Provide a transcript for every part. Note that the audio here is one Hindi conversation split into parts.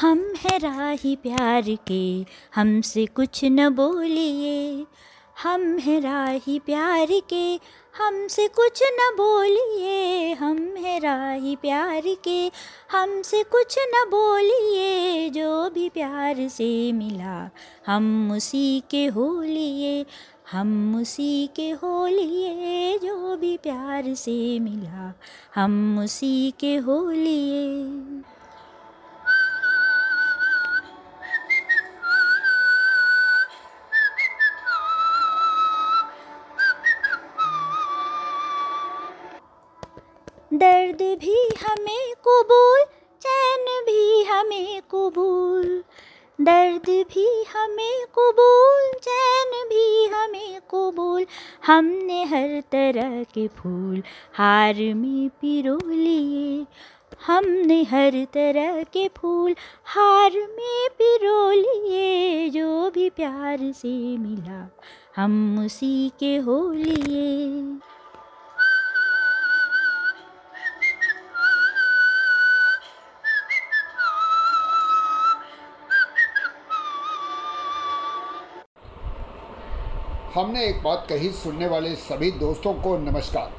हम हैं राही प्यार के, हमसे कुछ न बोलिए। हम हैं राही प्यार के, हमसे कुछ न बोलिए। हम हैं राही प्यार के, हमसे कुछ न बोलिए। जो भी प्यार से मिला, हम उसी के हो लिए। हम उसी के हो लिए, जो भी प्यार से मिला, हम उसी के हो लिए। दर्द भी हमें कबूल, चैन भी हमें कबूल। दर्द भी हमें कबूल, चैन भी हमें कबूल। हमने हर तरह के फूल हार में पिरो लिए। हमने हर तरह के फूल हार में पिरो लिए। जो भी प्यार से मिला, हम उसी के हो लिए। हमने एक बात कही सुनने वाले सभी दोस्तों को नमस्कार।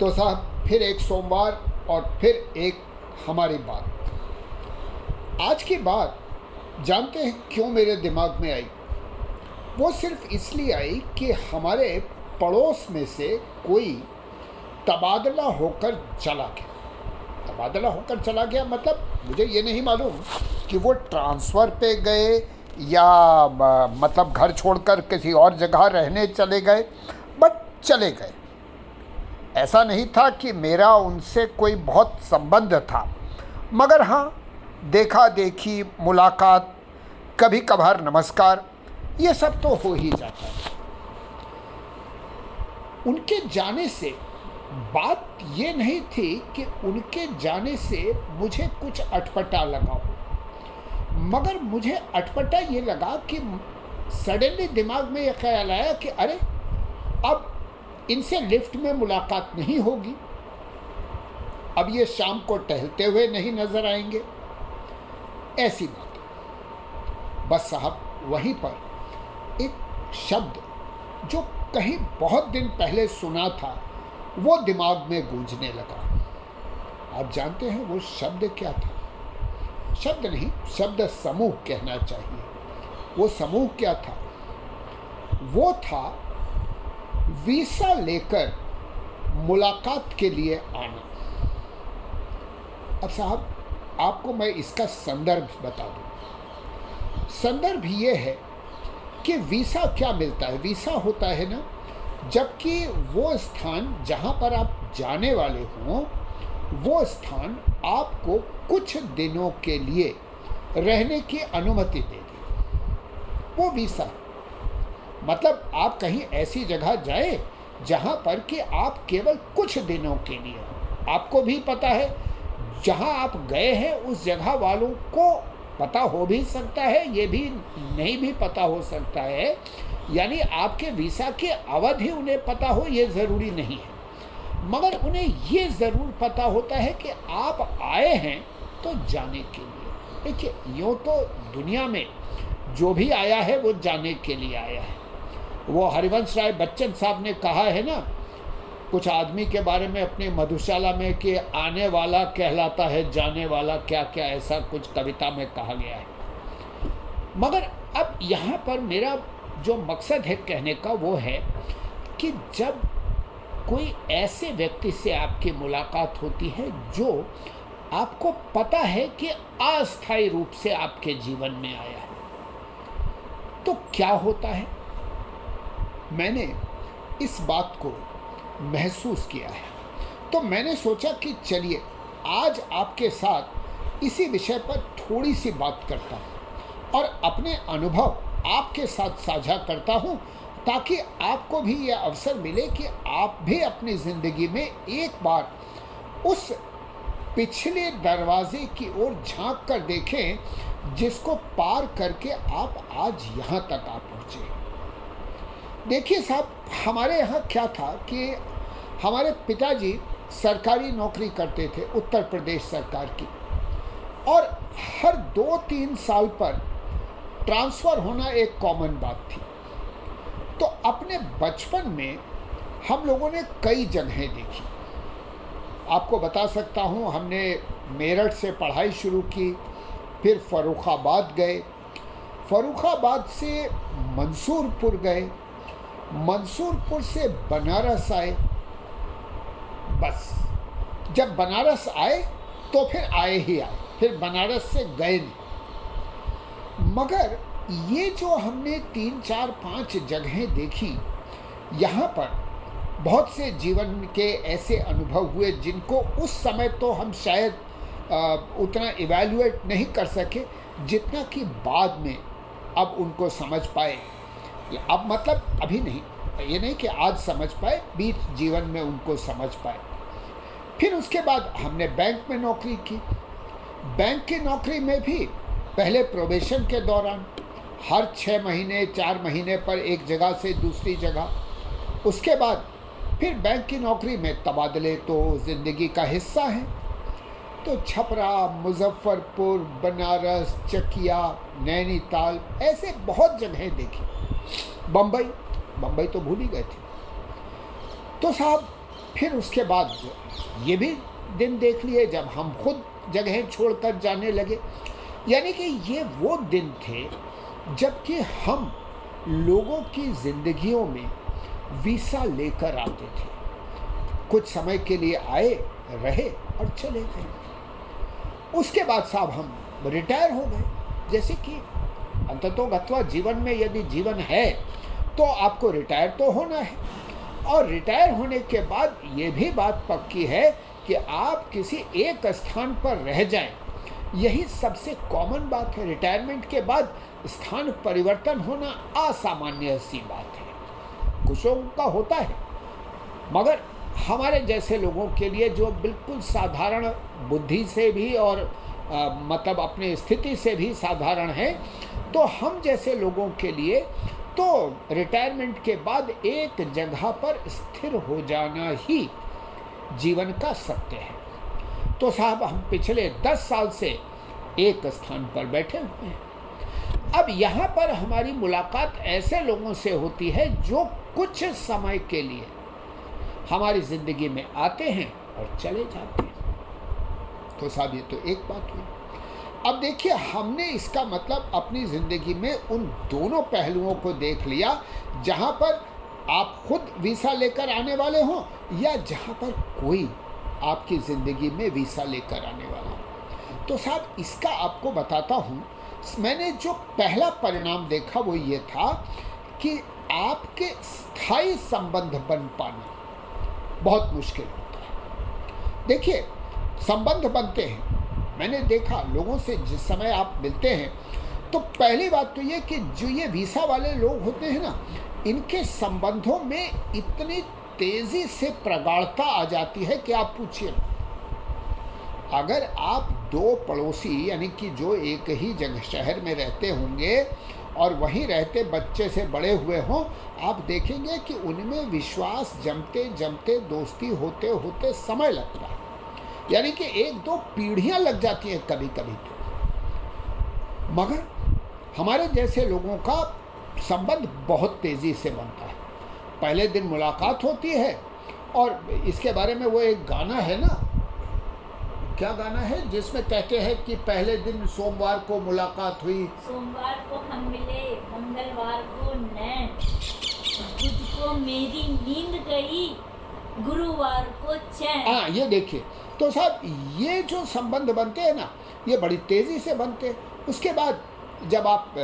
तो साहब, फिर एक सोमवार और फिर एक हमारी बात। आज की बात जानते हैं क्यों मेरे दिमाग में आई? वो सिर्फ़ इसलिए आई कि हमारे पड़ोस में से कोई तबादला होकर चला गया। तबादला होकर चला गया मतलब मुझे ये नहीं मालूम कि वो ट्रांसफ़र पे गए या मतलब घर छोड़कर किसी और जगह रहने चले गए, बट चले गए। ऐसा नहीं था कि मेरा उनसे कोई बहुत संबंध था। मगर हाँ देखा देखी, मुलाकात कभी कभार नमस्कार, ये सब तो हो ही जाता है। उनके जाने से, बात ये नहीं थी कि उनके जाने से मुझे कुछ अटपटा लगा मगर मुझे अटपटा ये लगा कि सडनली दिमाग में यह ख्याल आया कि अरे, अब इनसे लिफ्ट में मुलाकात नहीं होगी। अब ये शाम को टहलते हुए नहीं नज़र आएँगे। ऐसी बात। बस साहब, वहीं पर एक शब्द जो कहीं बहुत दिन पहले सुना था, वो दिमाग में गूंजने लगा। आप जानते हैं वो शब्द क्या था? शब्द नहीं, शब्द समूह कहना चाहिए। वो समूह क्या था? वो था वीसा लेकर मुलाकात के लिए आना। अब साहब, आपको मैं इसका संदर्भ बता दूँ। संदर्भ ये है कि वीसा क्या मिलता है? वीसा होता है ना, जबकि वो स्थान जहाँ पर आप जाने वाले हों वो स्थान आपको कुछ दिनों के लिए रहने की अनुमति देगी वो वीसा मतलब आप कहीं ऐसी जगह जाए जहाँ पर कि आप केवल कुछ दिनों के लिए आपको भी पता है, जहाँ आप गए हैं उस जगह वालों को पता हो भी सकता है, ये भी नहीं भी पता हो सकता है। यानी आपके वीसा की अवधि उन्हें पता हो, ये ज़रूरी नहीं है। मगर उन्हें ये ज़रूर पता होता है कि आप आए हैं तो जाने के लिए। देखिए, यूँ तो दुनिया में जो भी आया है, वो जाने के लिए आया है। वो हरिवंश राय बच्चन साहब ने कहा है ना, कुछ आदमी के बारे में अपनी मधुशाला में कि आने वाला कहलाता है, जाने वाला क्या क्या ऐसा कुछ कविता में कहा गया है। मगर अब यहाँ पर मेरा जो मकसद है कहने का वो है कि जब कोई ऐसे व्यक्ति से आपकी मुलाकात होती है जो आपको पता है कि अस्थायी रूप से आपके जीवन में आया है? तो क्या होता है? मैंने इस बात को महसूस किया है। तो मैंने सोचा कि चलिए, आज आपके साथ इसी विषय पर थोड़ी सी बात करता हूँ और अपने अनुभव आपके साथ साझा करता हूँ ताकि आपको भी यह अवसर मिले कि आप भी अपनी ज़िंदगी में एक बार उस पिछले दरवाजे की ओर झाँक कर देखें, जिसको पार करके आप आज यहाँ तक आ पहुँचे। देखिए साहब, हमारे यहाँ क्या था कि हमारे पिताजी सरकारी नौकरी करते थे, उत्तर प्रदेश सरकार की। और हर दो तीन साल पर ट्रांसफ़र होना एक कॉमन बात थी। अपने बचपन में हम लोगों ने कई जगहें देखी। आपको बता सकता हूँ, हमने मेरठ से पढ़ाई शुरू की, फिर फ़रुखाबाद गए। फ़रुखाबाद से मंसूरपुर गए, मंसूरपुर से बनारस आए। बस, जब बनारस आए तो फिर आए ही आए, फिर बनारस से गए नहीं। मगर ये जो हमने तीन, चार, पाँच जगहें देखी, यहाँ पर बहुत से जीवन के ऐसे अनुभव हुए जिनको उस समय तो हम शायद उतना इवेल्युएट नहीं कर सके जितना कि बाद में अब उनको समझ पाए। अब मतलब अभी नहीं, ये नहीं कि आज समझ पाए, बीच जीवन में उनको समझ पाए। फिर उसके बाद हमने बैंक में नौकरी की। बैंक की नौकरी में भी पहले प्रोबेशन के दौरान हर छः महीने, चार महीने पर एक जगह से दूसरी जगह। उसके बाद फिर बैंक की नौकरी में तबादले तो ज़िंदगी का हिस्सा हैं। तो छपरा, मुजफ्फरपुर, बनारस, चकिया, नैनीताल, ऐसे बहुत जगहें देखी। बम्बई बम्बई तो भूल ही गए थे। तो साहब, फिर उसके बाद ये भी दिन देख लिए जब हम खुद जगहें छोड़कर जाने लगे। यानी कि ये वो दिन थे जबकि हम लोगों की ज़िंदगियों में वीसा लेकर आते थे। कुछ समय के लिए आए, रहे और चले गए। उसके बाद साहब हम रिटायर हो गए। जैसे कि अंततोगत्वा जीवन में यदि जीवन है तो आपको रिटायर तो होना है। और रिटायर होने के बाद ये भी बात पक्की है कि आप किसी एक स्थान पर रह जाएँ। यही सबसे कॉमन बात है। रिटायरमेंट के बाद स्थान परिवर्तन होना असामान्य सी बात है। कुछों का होता है मगर हमारे जैसे लोगों के लिए जो बिल्कुल साधारण बुद्धि से भी और आ, मतलब अपनी स्थिति से भी साधारण है तो हम जैसे लोगों के लिए तो रिटायरमेंट के बाद एक जगह पर स्थिर हो जाना ही जीवन का सत्य है। तो साहब हम पिछले दस साल से एक स्थान पर बैठे हुए हैं। अब यहाँ पर हमारी मुलाकात ऐसे लोगों से होती है जो कुछ समय के लिए हमारी ज़िंदगी में आते हैं और चले जाते हैं। तो साहब, ये तो एक बात हुई। अब देखिए, हमने इसका मतलब अपनी ज़िंदगी में उन दोनों पहलुओं को देख लिया, जहाँ पर आप खुद वीसा लेकर आने वाले हों या जहाँ पर कोई आपकी ज़िंदगी में वीसा लेकर आने वाला हो। तो साहब, इसका आपको बताता हूँ मैंने जो पहला परिणाम देखा वो ये था कि आपके स्थायी संबंध बन पाना बहुत मुश्किल होता है। देखिए, संबंध बनते हैं। मैंने देखा लोगों से जिस समय आप मिलते हैं तो पहली बात तो ये कि जो ये वीसा वाले लोग होते हैं ना, इनके संबंधों में इतनी तेज़ी से प्रगाढ़ता आ जाती है कि आप पूछिए अगर आप दो पड़ोसी, यानी कि जो एक ही जगह शहर में रहते होंगे और वहीं रहते बच्चे से बड़े हुए हों, आप देखेंगे कि उनमें विश्वास जमते जमते दोस्ती होते होते समय लगता है। यानी कि एक दो पीढ़ियाँ लग जाती हैं कभी कभी तो। मगर हमारे जैसे लोगों का संबंध बहुत तेज़ी से बनता है। पहले दिन मुलाकात होती है और इसके बारे में वो एक गाना है ना क्या गाना है जिसमें कहते हैं कि पहले दिन सोमवार को मुलाकात हुई? सोमवार को हम मिले मंगलवार को नैन। तुझको मेरी नींद गई गुरुवार को चैन। हाँ ये देखिए। तो साहब ये जो संबंध बनते हैं ना ये बड़ी तेज़ी से बनते हैं। उसके बाद जब आप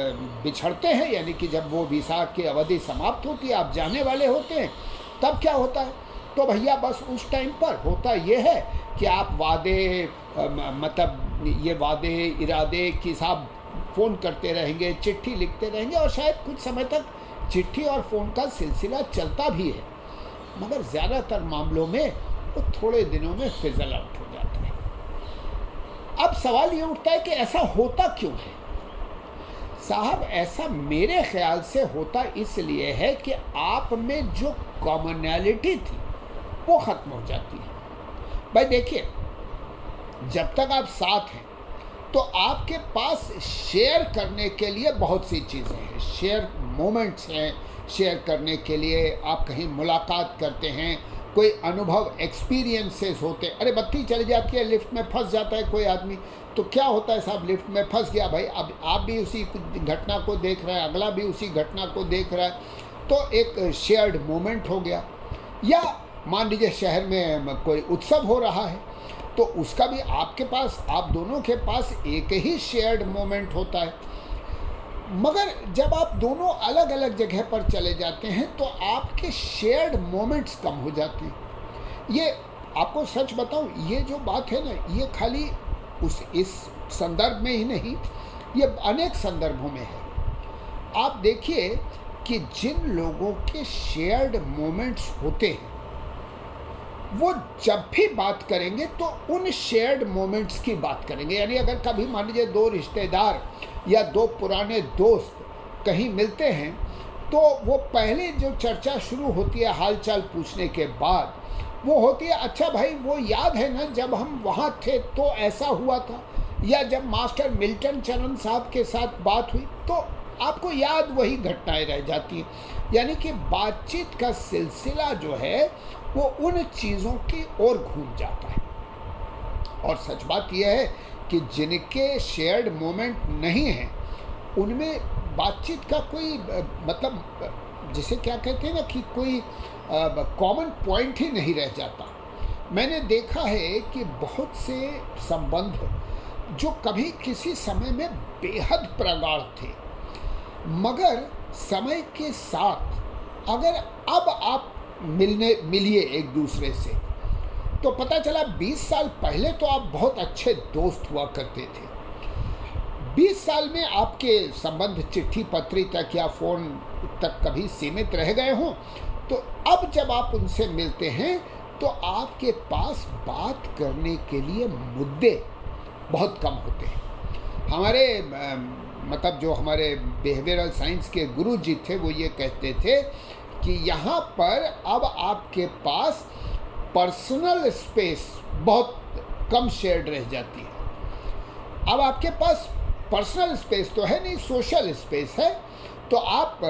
बिछड़ते हैं यानी कि जब वो वीसा की अवधि समाप्त होती है आप जाने वाले होते हैं तब क्या होता है? तो भैया बस उस टाइम पर होता ये है कि आप वादे मतलब ये वादे, इरादे कि साहब फ़ोन करते रहेंगे, चिट्ठी लिखते रहेंगे और शायद कुछ समय तक चिट्ठी और फ़ोन का सिलसिला चलता भी है। मगर ज़्यादातर मामलों में वो थोड़े दिनों में फिजल आउट हो जाता है। अब सवाल ये उठता है कि ऐसा होता क्यों है? साहब, ऐसा मेरे ख्याल से होता इसलिए है कि आप में जो कॉमनैलिटी थी, वो ख़त्म हो जाती है। भाई देखिए, जब तक आप साथ हैं तो आपके पास शेयर करने के लिए बहुत सी चीज़ें हैं। शेयर मोमेंट्स हैं शेयर करने के लिए आप कहीं मुलाकात करते हैं, कोई अनुभव एक्सपीरियंसेस होते अरे, बत्ती चली जाती है लिफ्ट में फंस जाता है कोई आदमी। तो क्या होता है साहब लिफ्ट में फंस गया भाई, अब आप भी उसी घटना को देख रहे हैं, अगला भी उसी घटना को देख रहा है। तो एक शेयर्ड मोमेंट हो गया। या मान लीजिए शहर में कोई उत्सव हो रहा है तो उसका भी आपके पास, आप दोनों के पास एक ही शेयर्ड मोमेंट होता है। मगर जब आप दोनों अलग अलग जगह पर चले जाते हैं तो आपके शेयर्ड मोमेंट्स कम हो जाते हैं। ये आपको सच बताऊँ, ये जो बात है ना, ये खाली उस, इस संदर्भ में ही नहीं, ये अनेक संदर्भों में है। आप देखिए कि जिन लोगों के शेयर्ड मोमेंट्स होते हैं वो जब भी बात करेंगे तो उन शेयर्ड मोमेंट्स की बात करेंगे। यानी अगर कभी मान लीजिए दो रिश्तेदार या दो पुराने दोस्त कहीं मिलते हैं तो वो पहले जो चर्चा शुरू होती है हालचाल पूछने के बाद, वो होती है अच्छा भाई, वो याद है ना जब हम वहाँ थे तो ऐसा हुआ था? या जब मास्टर मिल्टन चरण साहब के साथ बात हुई तो आपको याद वही घटनाएँ रह जाती हैं। यानी कि बातचीत का सिलसिला जो है वो उन चीज़ों की ओर घूम जाता है। और सच बात यह है कि जिनके शेयर्ड मोमेंट नहीं हैं, उनमें बातचीत का कोई मतलब जिसे क्या कहते हैं ना कि कोई कॉमन पॉइंट ही नहीं रह जाता। मैंने देखा है कि बहुत से संबंध जो कभी किसी समय में बेहद प्रगाढ़ थे, मगर समय के साथ अगर अब आप मिलने, मिलिए एक दूसरे से। तो पता चला 20 साल पहले तो आप बहुत अच्छे दोस्त हुआ करते थे। 20 साल में आपके संबंध, चिट्ठी, पत्री तक या फ़ोन तक कभी सीमित रह गए हों तो अब जब आप उनसे मिलते हैं तो आपके पास बात करने के लिए मुद्दे बहुत कम होते हैं। हमारे मतलब जो हमारे बिहेवियरल साइंस के गुरु जी थे, वो ये कहते थे कि यहाँ पर अब आपके पास पर्सनल स्पेस बहुत कम शेयर्ड रह जाती है। अब आपके पास पर्सनल स्पेस तो है नहीं सोशल स्पेस है तो आप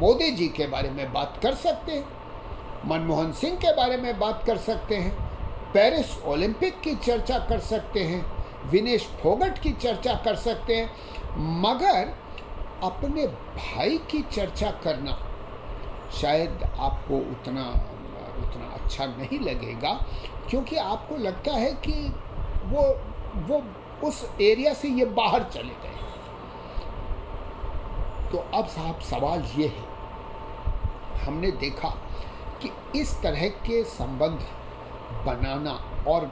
मोदी जी के बारे में बात कर सकते हैं, मनमोहन सिंह के बारे में बात कर सकते हैं पेरिस ओलंपिक की चर्चा कर सकते हैं, विनेश फोगट की चर्चा कर सकते हैं, मगर अपने भाई की चर्चा करना शायद आपको उतना उतना अच्छा नहीं लगेगा, क्योंकि आपको लगता है कि वो वो उस एरिया से ये बाहर चले गए। तो अब साहब, सवाल ये है, हमने देखा कि इस तरह के संबंध बनाना और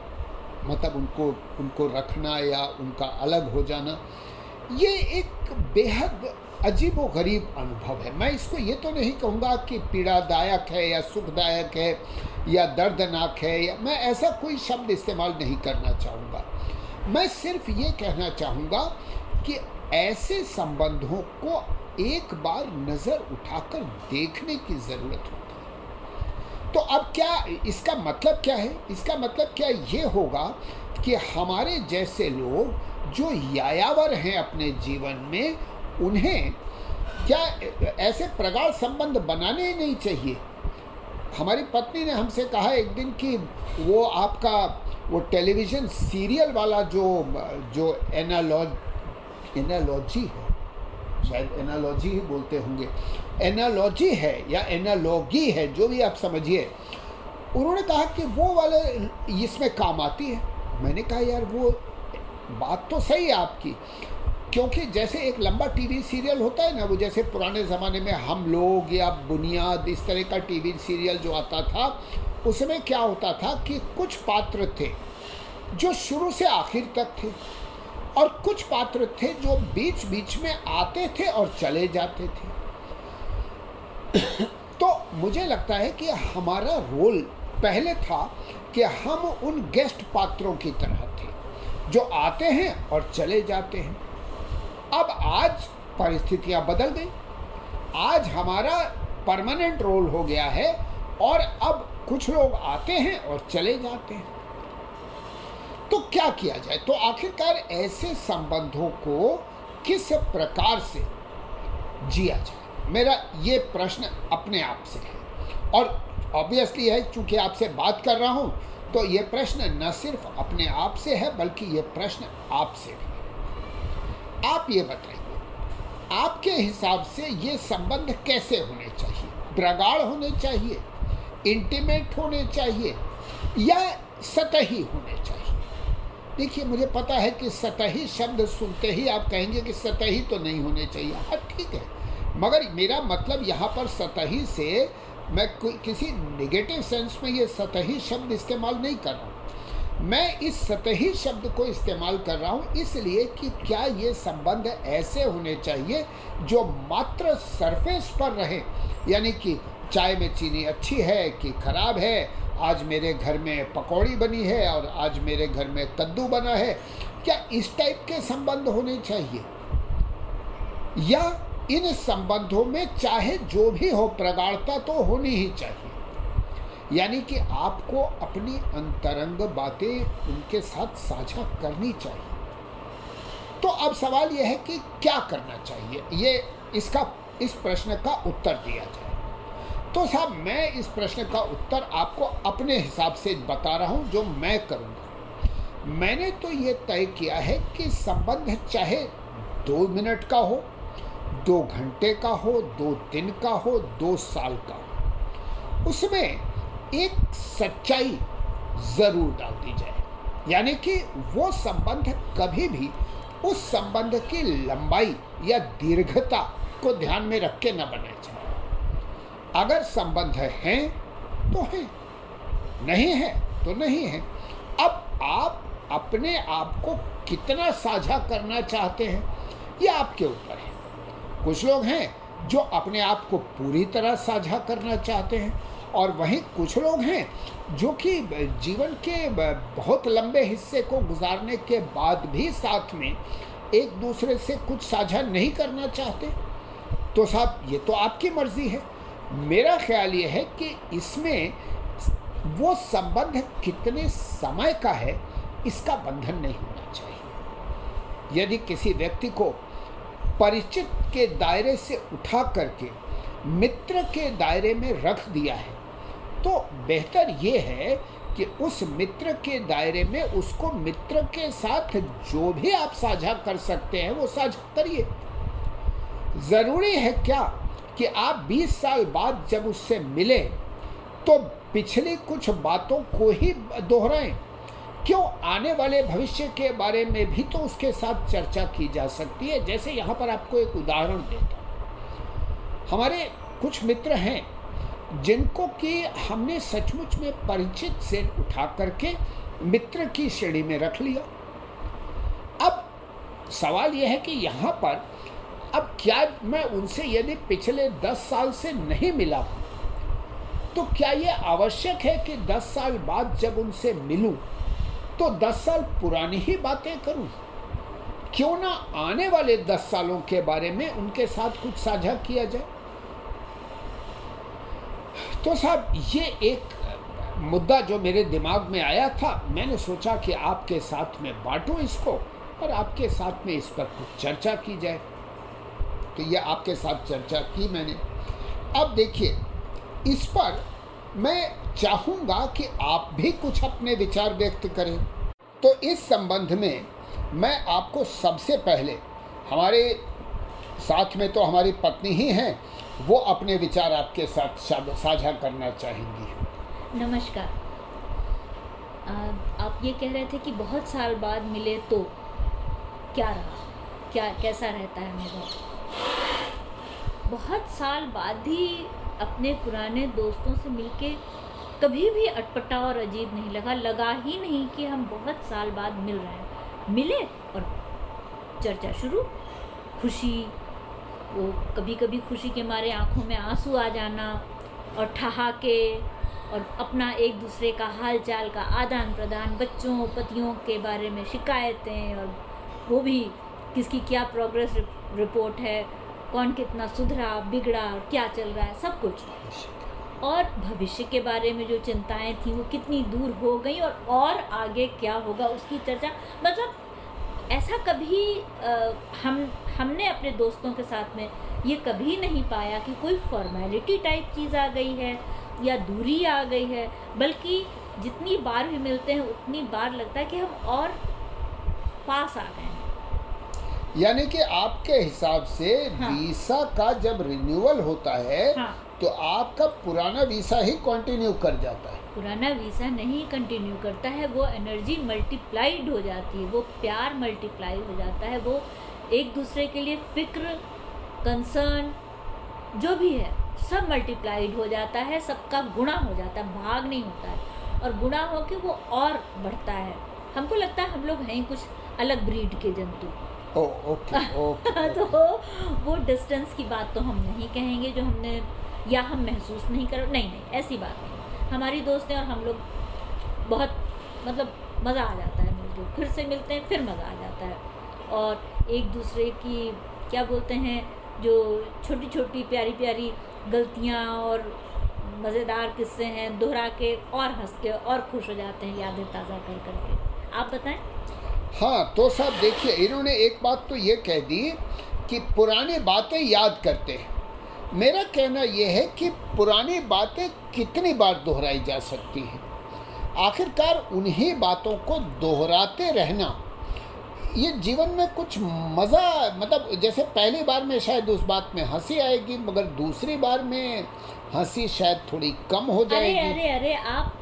मतलब उनको उनको रखना या उनका अलग हो जाना, ये एक बेहद अजीब व गरीब अनुभव है। मैं इसको ये तो नहीं कहूँगा कि पीड़ादायक है या सुखदायक है या दर्दनाक है या मैं ऐसा कोई शब्द इस्तेमाल नहीं करना चाहूँगा। मैं सिर्फ़ ये कहना चाहूँगा कि ऐसे संबंधों को एक बार नज़र उठाकर देखने की ज़रूरत होती है। तो अब क्या इसका मतलब क्या है? इसका मतलब क्या ये होगा कि हमारे जैसे लोग जो यायावर हैं अपने जीवन में उन्हें क्या ऐसे प्रगाढ़ संबंध बनाने ही नहीं चाहिए? हमारी पत्नी ने हमसे कहा एक दिन कि वो आपका, वो टेलीविज़न सीरियल वाला जो जो एनालॉज एनालॉजी है, शायद एनालॉजी ही बोलते होंगे, एनालॉजी है या एनालॉगी है, जो भी आप समझिए, उन्होंने कहा कि वो वाले इसमें काम आती है। मैंने कहा, यार, वो बात तो सही है आपकी क्योंकि जैसे एक लंबा टीवी सीरियल होता है ना, वो जैसे पुराने ज़माने में हम लोग या बुनियाद इस तरह का टीवी सीरियल जो आता था, उसमें क्या होता था कि कुछ पात्र थे जो शुरू से आखिर तक थे और कुछ पात्र थे जो बीच बीच में आते थे और चले जाते थे। तो मुझे लगता है कि हमारा रोल पहले था कि हम उन गेस्ट पात्रों की तरह थे, जो आते हैं और चले जाते हैं। अब आज परिस्थितियाँ बदल गई। आज हमारा परमानेंट रोल हो गया है और अब कुछ लोग आते हैं और चले जाते हैं। तो क्या किया जाए? तो आखिरकार ऐसे संबंधों को किस प्रकार से जिया जाए? मेरा ये प्रश्न अपने आप से है। और ऑब्वियसली है, चूँकि आपसे बात कर रहा हूँ तो ये प्रश्न न सिर्फ़ अपने आप से है, बल्कि ये प्रश्न आपसे भी आप ये बताइए, आपके हिसाब से ये संबंध कैसे होने चाहिए? प्रगाढ़ होने चाहिए? इंटीमेट होने चाहिए? या सतही होने चाहिए? देखिए, मुझे पता है कि सतही शब्द सुनते ही आप कहेंगे कि सतही तो नहीं होने चाहिए। हाँ ठीक है। मगर मेरा मतलब यहाँ पर सतही से मैं किसी नेगेटिव सेंस में ये सतही शब्द इस्तेमाल नहीं कर रहा हूँ। मैं इस सतही शब्द को इस्तेमाल कर रहा हूँ, इसलिए कि क्या ये संबंध ऐसे होने चाहिए जो मात्र सरफेस पर रहे? यानी कि चाय में चीनी अच्छी है कि खराब है? आज मेरे घर में पकौड़ी बनी है और आज मेरे घर में कद्दू बना है। क्या इस टाइप के संबंध होने चाहिए? या इन संबंधों में चाहे जो भी हो, प्रगाढ़ता तो होनी ही चाहिए। यानी कि आपको अपनी अंतरंग बातें उनके साथ साझा करनी चाहिए। तो अब सवाल यह है कि क्या करना चाहिए? ये इसका, इस प्रश्न का उत्तर दिया जाए। तो साहब, मैं इस प्रश्न का उत्तर आपको अपने हिसाब से बता रहा हूँ, जो मैं करूँगा। मैंने तो ये तय किया है कि संबंध चाहे दो मिनट का हो, दो घंटे का हो, दो दिन का हो, दो साल का हो, उसमें एक सच्चाई ज़रूर डाल दी जाए। यानी कि वो संबंध कभी भी उस संबंध की लंबाई या दीर्घता को ध्यान में रख के न बनाए जाए। अगर संबंध है तो है। नहीं है तो नहीं है। अब आप अपने आप को कितना साझा करना चाहते हैं, ये आपके ऊपर है। कुछ लोग हैं जो अपने आप को पूरी तरह साझा करना चाहते हैं और वहीं कुछ लोग हैं जो कि जीवन के बहुत लंबे हिस्से को गुजारने के बाद भी साथ में एक दूसरे से कुछ साझा नहीं करना चाहते। तो साहब, ये तो आपकी मर्ज़ी है। मेरा ख्याल ये है कि इसमें वो संबंध कितने समय का है, इसका बंधन नहीं होना चाहिए। यदि किसी व्यक्ति को परिचित के दायरे से उठा करके, मित्र के दायरे में रख दिया है तो बेहतर ये है कि उस मित्र के दायरे में उसको मित्र के साथ जो भी आप साझा कर सकते हैं, वो साझा करिए। ज़रूरी है क्या कि आप 20 साल बाद जब उससे मिले तो पिछली कुछ बातों को ही दोहराएँ। क्यों? आने वाले भविष्य के बारे में भी तो उसके साथ चर्चा की जा सकती है। जैसे यहाँ पर आपको एक उदाहरण देता हमारे कुछ मित्र हैं जिनको कि हमने सचमुच में परिचित से उठा करके मित्र की श्रेणी में रख लिया। अब सवाल यह है कि यहाँ पर अब क्या मैं उनसे यदि पिछले दस साल से नहीं मिला हूँ तो क्या ये आवश्यक है कि दस साल बाद जब उनसे मिलूं तो दस साल पुरानी ही बातें करूँ? क्यों ना आने वाले दस सालों के बारे में उनके साथ कुछ साझा किया जाए? तो साहब, ये एक मुद्दा जो मेरे दिमाग में आया था, मैंने सोचा कि आपके साथ में बांटूं इसको और आपके साथ में इस पर कुछ चर्चा की जाए। तो ये आपके साथ चर्चा की मैंने। अब देखिए, इस पर मैं चाहूँगा कि आप भी कुछ अपने विचार व्यक्त करें। तो इस संबंध में मैं आपको सबसे पहले, हमारे साथ में तो हमारी पत्नी ही हैं वो अपने विचार आपके साथ साझा करना चाहेंगी। नमस्कार। आप ये कह रहे थे कि बहुत साल बाद मिले तो क्या रहा? क्या, कैसा रहता है अनुभव बहुत साल बाद ही अपने पुराने दोस्तों से मिलके कभी भी अटपटा और अजीब नहीं लगा। लगा ही नहीं कि हम बहुत साल बाद मिल रहे हैं। मिले और चर्चा शुरू। खुशी वो कभी कभी खुशी के मारे आँखों में आँसू आ जाना और ठहाके और अपना एक दूसरे का हाल चाल का आदान प्रदान बच्चों, पतियों के बारे में शिकायतें और वो भी किसकी क्या प्रोग्रेस रिपोर्ट है, कौन कितना सुधरा, बिगड़ा और क्या चल रहा है, सब कुछ। और भविष्य के बारे में जो चिंताएँ थी वो कितनी दूर हो गई और और आगे क्या होगा उसकी चर्चा मतलब ऐसा कभी आ, हम हमने अपने दोस्तों के साथ में ये कभी नहीं पाया कि कोई फॉर्मेलिटी टाइप चीज़ आ गई है या दूरी आ गई है बल्कि जितनी बार भी मिलते हैं उतनी बार लगता है कि हम और पास आ गए हैं। यानी कि आपके हिसाब से हाँ। वीसा का जब रिन्यूअल होता है हाँ। तो आपका पुराना वीसा ही कंटिन्यू कर जाता है। पुराना वीज़ा नहीं कंटिन्यू करता है वो एनर्जी मल्टीप्लाइड हो जाती है वो प्यार मल्टीप्लाई हो जाता है वो एक दूसरे के लिए फ़िक्र कंसर्न जो भी है सब मल्टीप्लाइड हो जाता है सबका गुणा हो जाता है भाग नहीं होता है और गुणा होके वो और बढ़ता है। हमको लगता है हम लोग हैं कुछ अलग ब्रीड के जंतु। ओ ओके ओके तो वो डिस्टेंस की बात तो हम नहीं कहेंगे जो हमने या हम महसूस नहीं कर नहीं नहीं ऐसी बात नहीं। हमारी दोस्त हैं और हम लोग बहुत मतलब मज़ा आ जाता है मिलके। फिर से मिलते हैं, फिर मज़ा आ जाता है। और एक दूसरे की, क्या बोलते हैं, जो छोटी छोटी प्यारी प्यारी गलतियाँ और मज़ेदार किस्से हैं, दोहरा के और हंस के और खुश हो जाते हैं यादें ताज़ा कर करके। आप बताएँ? हाँ तो साहब देखिए, इन्होंने एक बात तो ये कह दी कि पुराने बातें याद करते हैं। मेरा कहना यह है कि पुरानी बातें कितनी बार दोहराई जा सकती हैं। आखिरकार उन्हीं बातों को दोहराते रहना ये जीवन में कुछ मज़ा मतलब जैसे पहली बार में शायद उस बात में हँसी आएगी मगर दूसरी बार में हँसी शायद थोड़ी कम हो जाएगी। अरे अरे अरे आप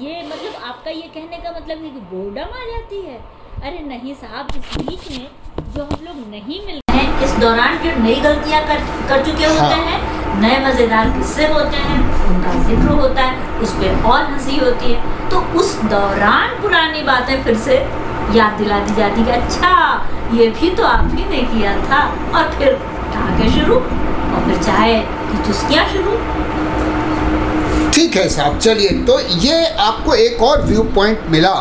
ये मतलब आपका ये कहने का मतलब है कि बोर्डम आ जाती है। अरे नहीं साहब इस बीच में जो हम लोग नहीं मिल रहे इस दौरान जो नई गलतियाँ कर कर चुके होते हाँ। हैं नए मज़ेदार किस्से होते हैं उनका ज़िक्र होता है उस पर और हँसी होती है। तो उस दौरान पुरानी बातें फिर से याद दिला दी जाती कि अच्छा ये भी तो आप ही ने किया था। और फिर ठहाके शुरू और फिर चाय की चुस्कियाँ शुरू। ठीक है साहब चलिए तो ये आपको एक और व्यू पॉइंट मिला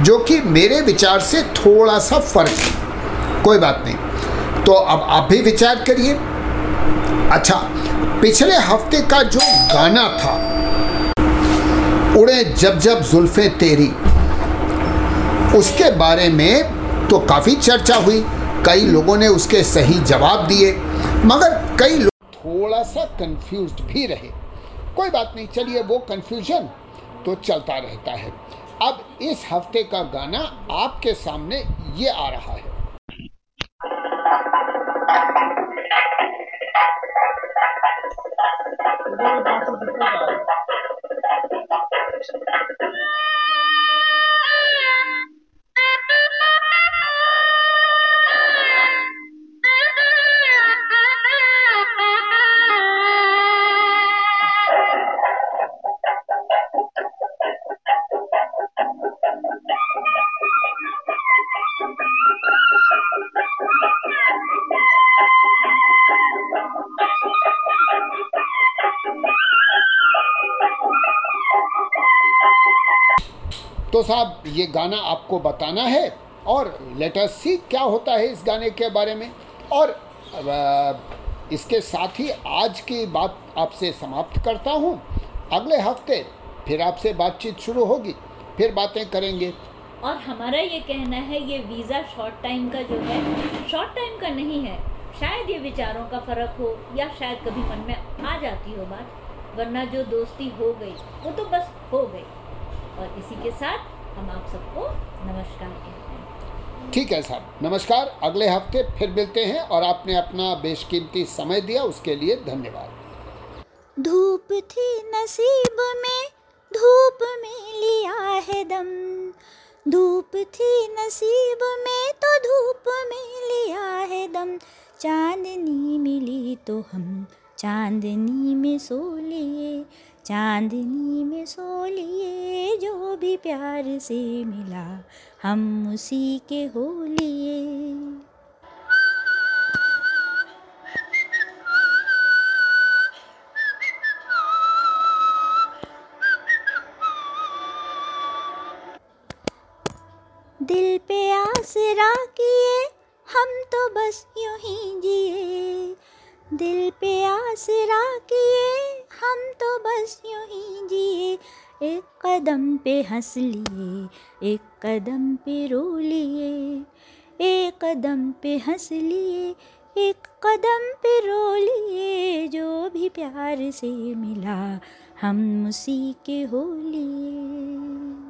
जो कि मेरे विचार से थोड़ा सा फ़र्क है। कोई बात नहीं। तो अब आप भी विचार करिए। अच्छा पिछले हफ़्ते का जो गाना था, उड़े जब जब जुल्फे तेरी, उसके बारे में तो काफ़ी चर्चा हुई। कई लोगों ने उसके सही जवाब दिए, मगर कई लोग थोड़ा सा कंफ्यूज भी रहे। कोई बात नहीं, चलिए वो कंफ्यूजन तो चलता रहता है। अब इस हफ़्ते का गाना आपके सामने ये आ रहा है। Thank you. साहब, ये गाना आपको बताना है और लेटर सी क्या होता है इस गाने के बारे में। और इसके साथ ही आज की बात आपसे समाप्त करता हूँ। अगले हफ़्ते फिर आपसे बातचीत शुरू होगी, फिर बातें करेंगे। और हमारा ये कहना है, ये वीज़ा शॉर्ट टाइम का जो है शॉर्ट टाइम का नहीं है। शायद ये विचारों का फ़र्क हो या शायद कभी मन में आ जाती हो बात, वरना जो दोस्ती हो गई, वो तो बस हो गई। और इसी के साथ हम आप सबको नमस्कार कहते हैं। ठीक है साहब नमस्कार अगले हफ़्ते फिर मिलते हैं और आपने अपना बेशकीमती समय दिया उसके लिए धन्यवाद। धूप थी नसीब में धूप में लिया है दम धूप थी नसीब में तो धूप में लिया है दम चांदनी मिली तो हम चांदनी में सो लिए चांदनी में सो लिए। जो भी प्यार से मिला, हम उसी के हो लिए। दिल पे आसरा किए, हम तो बस यूँ ही जिए। दिल पे आसरा किए, हम तो बस यूँ ही जिए। एक कदम पे हंस लिए, एक कदम पे रो लिए, एक कदम पे हंस लिए, एक कदम पे रो लिए। जो भी प्यार से मिला, हम उसी के हो लिए।